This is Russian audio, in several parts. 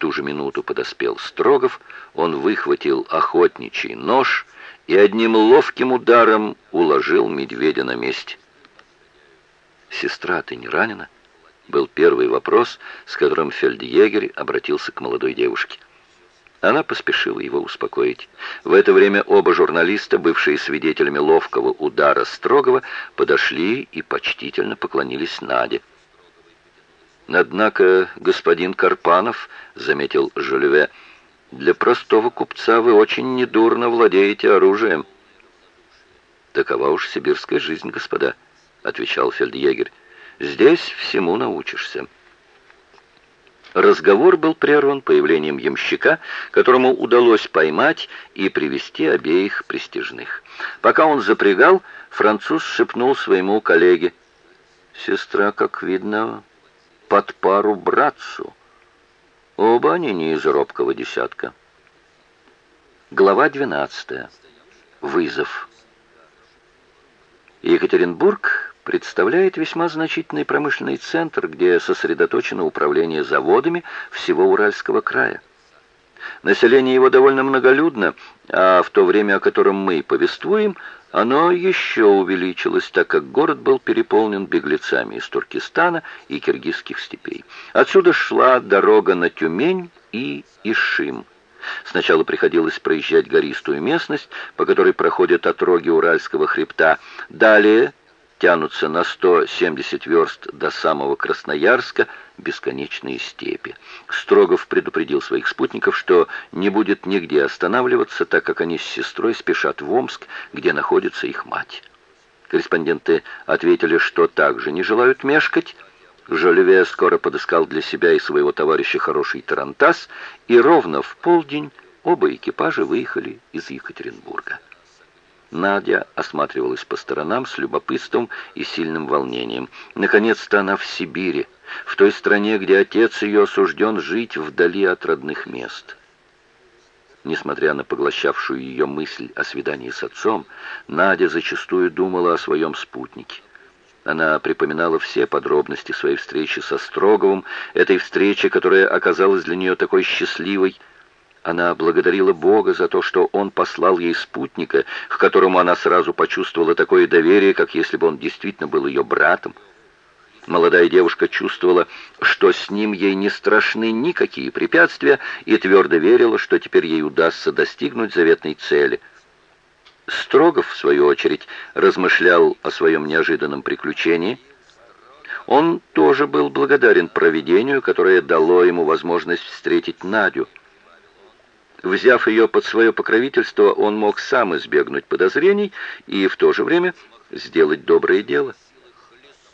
ту же минуту подоспел Строгов, он выхватил охотничий нож и одним ловким ударом уложил медведя на месте. «Сестра, ты не ранена?» был первый вопрос, с которым фельдъегерь обратился к молодой девушке. Она поспешила его успокоить. В это время оба журналиста, бывшие свидетелями ловкого удара Строгова, подошли и почтительно поклонились Наде. «Однако, господин Карпанов, — заметил Жюльве, — для простого купца вы очень недурно владеете оружием». «Такова уж сибирская жизнь, господа», — отвечал фельдъегерь. «Здесь всему научишься». Разговор был прерван появлением ямщика, которому удалось поймать и привести обеих престижных. Пока он запрягал, француз шепнул своему коллеге. «Сестра, как видно, под пару братцу. Оба они не из робкого десятка». Глава 12. Вызов. Екатеринбург представляет весьма значительный промышленный центр, где сосредоточено управление заводами всего Уральского края. Население его довольно многолюдно, а в то время, о котором мы повествуем, оно еще увеличилось, так как город был переполнен беглецами из Туркестана и киргизских степей. Отсюда шла дорога на Тюмень и Ишим. Сначала приходилось проезжать гористую местность, по которой проходят отроги Уральского хребта. Далее тянутся на 170 верст до самого Красноярска бесконечные степи. Строгов предупредил своих спутников, что не будет нигде останавливаться, так как они с сестрой спешат в Омск, где находится их мать. Корреспонденты ответили, что также не желают мешкать. Жолеве скоро подыскал для себя и своего товарища хороший тарантас, и ровно в полдень оба экипажа выехали из Екатеринбурга. Надя осматривалась по сторонам с любопытством и сильным волнением. Наконец-то она в Сибири, в той стране, где отец ее осужден жить вдали от родных мест. Несмотря на поглощавшую ее мысль о свидании с отцом, Надя зачастую думала о своем спутнике. Она припоминала все подробности своей встречи со Строговым, этой встречи, которая оказалась для нее такой счастливой, она благодарила Бога за то, что Он послал ей спутника, к которому она сразу почувствовала такое доверие, как если бы он действительно был ее братом. Молодая девушка чувствовала, что с ним ей не страшны никакие препятствия, и твердо верила, что теперь ей удастся достигнуть заветной цели. Строгов, в свою очередь, размышлял о своем неожиданном приключении. Он тоже был благодарен провидению, которое дало ему возможность встретить Надю. Взяв ее под свое покровительство, он мог сам избегнуть подозрений и в то же время сделать доброе дело.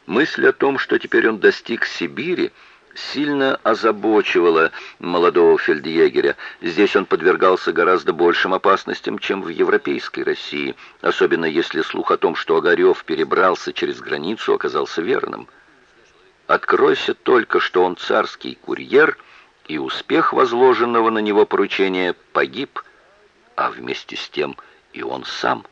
Мысль о том, что теперь он достиг Сибири, сильно озабочивала молодого фельдъегеря. Здесь он подвергался гораздо большим опасностям, чем в европейской России, особенно если слух о том, что Огарев перебрался через границу, оказался верным. Откройся только, что он царский курьер – и успех возложенного на него поручения погиб, а вместе с тем и он сам.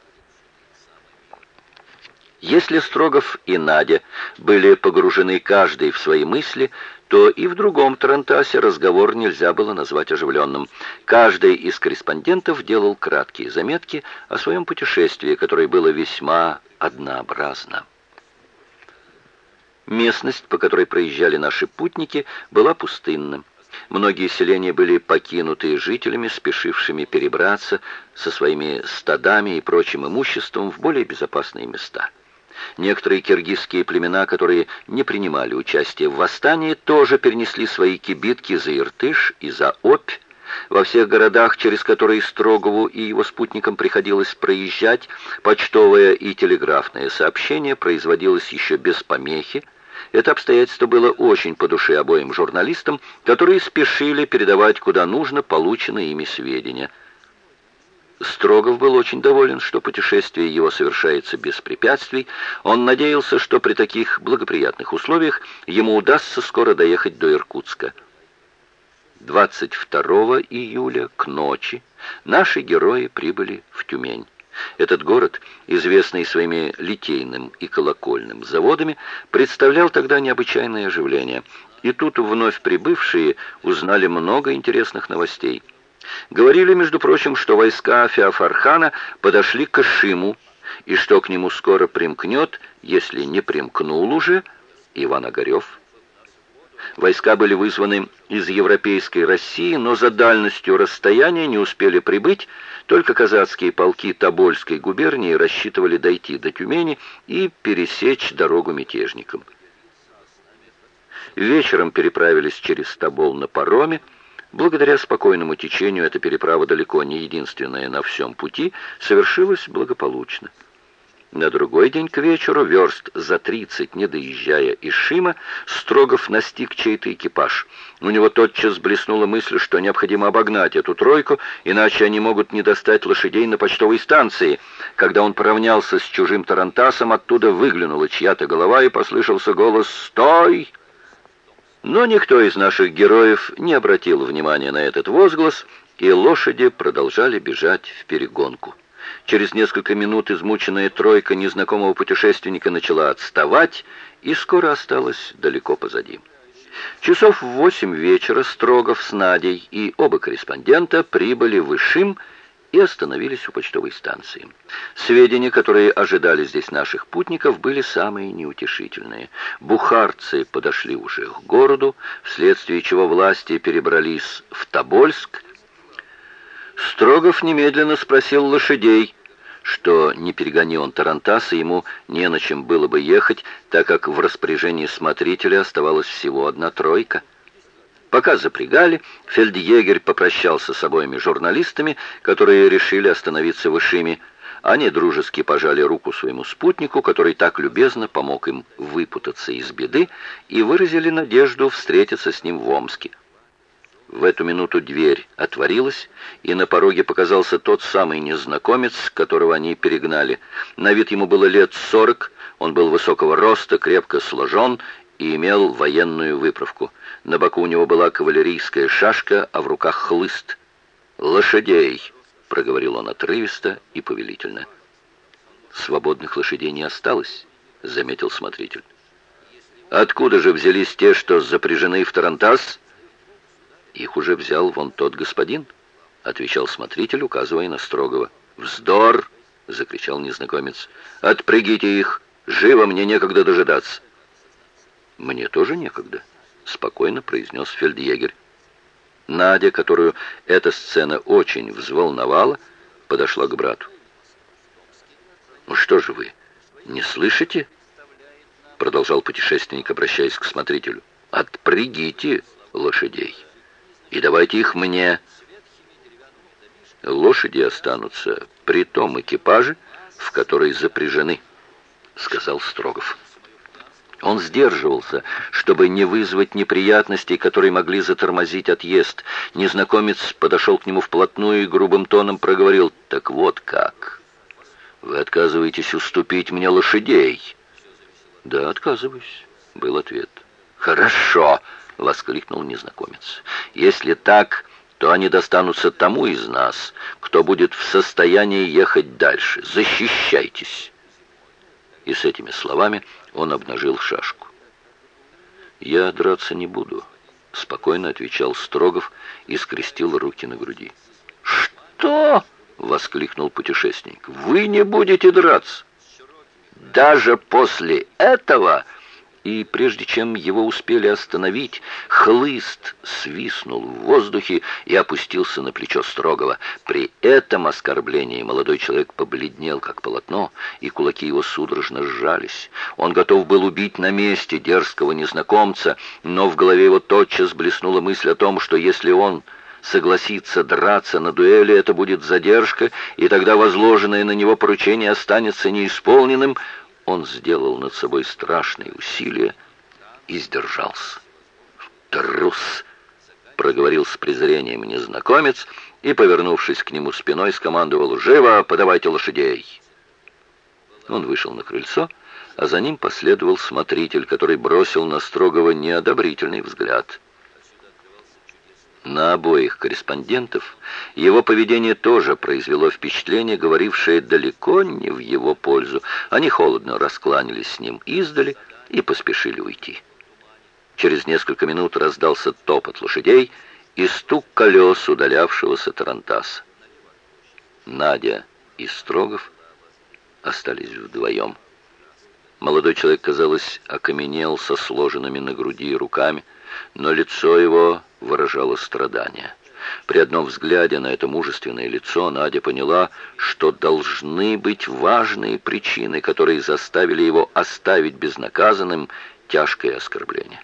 Если Строгов и Надя были погружены каждый в свои мысли, то и в другом Тарантасе разговор нельзя было назвать оживленным. Каждый из корреспондентов делал краткие заметки о своем путешествии, которое было весьма однообразно. Местность, по которой проезжали наши путники, была пустынным. Многие селения были покинуты жителями, спешившими перебраться со своими стадами и прочим имуществом в более безопасные места. Некоторые киргизские племена, которые не принимали участие в восстании, тоже перенесли свои кибитки за Иртыш и за Обь. Во всех городах, через которые Строгову и его спутникам приходилось проезжать, почтовое и телеграфное сообщение производилось еще без помехи, это обстоятельство было очень по душе обоим журналистам, которые спешили передавать куда нужно полученные ими сведения. Строгов был очень доволен, что путешествие его совершается без препятствий. Он надеялся, что при таких благоприятных условиях ему удастся скоро доехать до Иркутска. 22 июля к ночи наши герои прибыли в Тюмень. Этот город, известный своими литейным и колокольным заводами, представлял тогда необычайное оживление. И тут вновь прибывшие узнали много интересных новостей. Говорили, между прочим, что войска Феофархана подошли к Шиму, и что к нему скоро примкнет, если не примкнул уже, Иван Огарев. Войска были вызваны из европейской России, но за дальностью расстояния не успели прибыть, только казацкие полки Тобольской губернии рассчитывали дойти до Тюмени и пересечь дорогу мятежникам. Вечером переправились через Тобол на пароме. Благодаря спокойному течению эта переправа далеко не единственная на всем пути, совершилась благополучно. На другой день к вечеру, верст за тридцать, не доезжая из Шима, Строгов настиг чей-то экипаж. У него тотчас блеснула мысль, что необходимо обогнать эту тройку, иначе они могут не достать лошадей на почтовой станции. Когда он поравнялся с чужим тарантасом, оттуда выглянула чья-то голова и послышался голос «Стой!» Но никто из наших героев не обратил внимания на этот возглас, и лошади продолжали бежать в перегонку. Через несколько минут измученная тройка незнакомого путешественника начала отставать и скоро осталась далеко позади. Часов в восемь вечера Строгов с Надей и оба корреспондента прибыли в Ишим и остановились у почтовой станции. Сведения, которые ожидали здесь наших путников, были самые неутешительные. Бухарцы подошли уже к городу, вследствие чего власти перебрались в Тобольск. Строгов немедленно спросил лошадей, что не перегони он Тарантаса, ему не на чем было бы ехать, так как в распоряжении смотрителя оставалась всего одна тройка — Пока запрягали, фельдъегерь попрощался с обоими журналистами, которые решили остановиться в Ишиме. Они дружески пожали руку своему спутнику, который так любезно помог им выпутаться из беды, и выразили надежду встретиться с ним в Омске. В эту минуту дверь отворилась, и на пороге показался тот самый незнакомец, которого они перегнали. На вид ему было лет сорок, он был высокого роста, крепко сложен и имел военную выправку. На боку у него была кавалерийская шашка, а в руках хлыст. «Лошадей!» — проговорил он отрывисто и повелительно. «Свободных лошадей не осталось», — заметил смотритель. «Откуда же взялись те, что запряжены в Тарантас?» «Их уже взял вон тот господин», — отвечал смотритель, указывая на Строгова. «Вздор!» — закричал незнакомец. «Отпрягите их! Живо мне некогда дожидаться!» «Мне тоже некогда», — спокойно произнес фельдъегерь. Надя, которую эта сцена очень взволновала, подошла к брату. «Ну что же вы, не слышите?» Продолжал путешественник, обращаясь к смотрителю. «Отпрягите лошадей и давайте их мне». «Лошади останутся при том экипаже, в который запряжены», — сказал Строгов. Он сдерживался, чтобы не вызвать неприятностей, которые могли затормозить отъезд. Незнакомец подошел к нему вплотную и грубым тоном проговорил, «Так вот как! Вы отказываетесь уступить мне лошадей?» «Да, отказываюсь», — был ответ. «Хорошо!» — воскликнул незнакомец. «Если так, то они достанутся тому из нас, кто будет в состоянии ехать дальше. Защищайтесь!» И с этими словами он обнажил шашку. «Я драться не буду», — спокойно отвечал Строгов и скрестил руки на груди. «Что?» — воскликнул путешественник. «Вы не будете драться!» «Даже после этого...» и прежде чем его успели остановить, хлыст свистнул в воздухе и опустился на плечо Строгова. При этом оскорблении молодой человек побледнел, как полотно, и кулаки его судорожно сжались. Он готов был убить на месте дерзкого незнакомца, но в голове его тотчас блеснула мысль о том, что если он согласится драться на дуэли, это будет задержка, и тогда возложенное на него поручение останется неисполненным — он сделал над собой страшные усилия и сдержался. «Трус!» — проговорил с презрением незнакомец и, повернувшись к нему спиной, скомандовал «Живо! Подавайте лошадей!» Он вышел на крыльцо, а за ним последовал смотритель, который бросил на Строгова неодобрительный взгляд. На обоих корреспондентов его поведение тоже произвело впечатление, говорившее далеко не в его пользу. Они холодно раскланялись с ним издали и поспешили уйти. Через несколько минут раздался топот лошадей и стук колес удалявшегося Тарантаса. Надя и Строгов остались вдвоем. Молодой человек, казалось, окаменел со сложенными на груди руками, но лицо его выражало страдание. При одном взгляде на это мужественное лицо Надя поняла, что должны быть важные причины, которые заставили его оставить безнаказанным тяжкое оскорбление.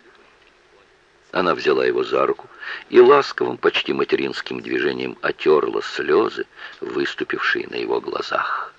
Она взяла его за руку и ласковым, почти материнским движением отерла слезы, выступившие на его глазах.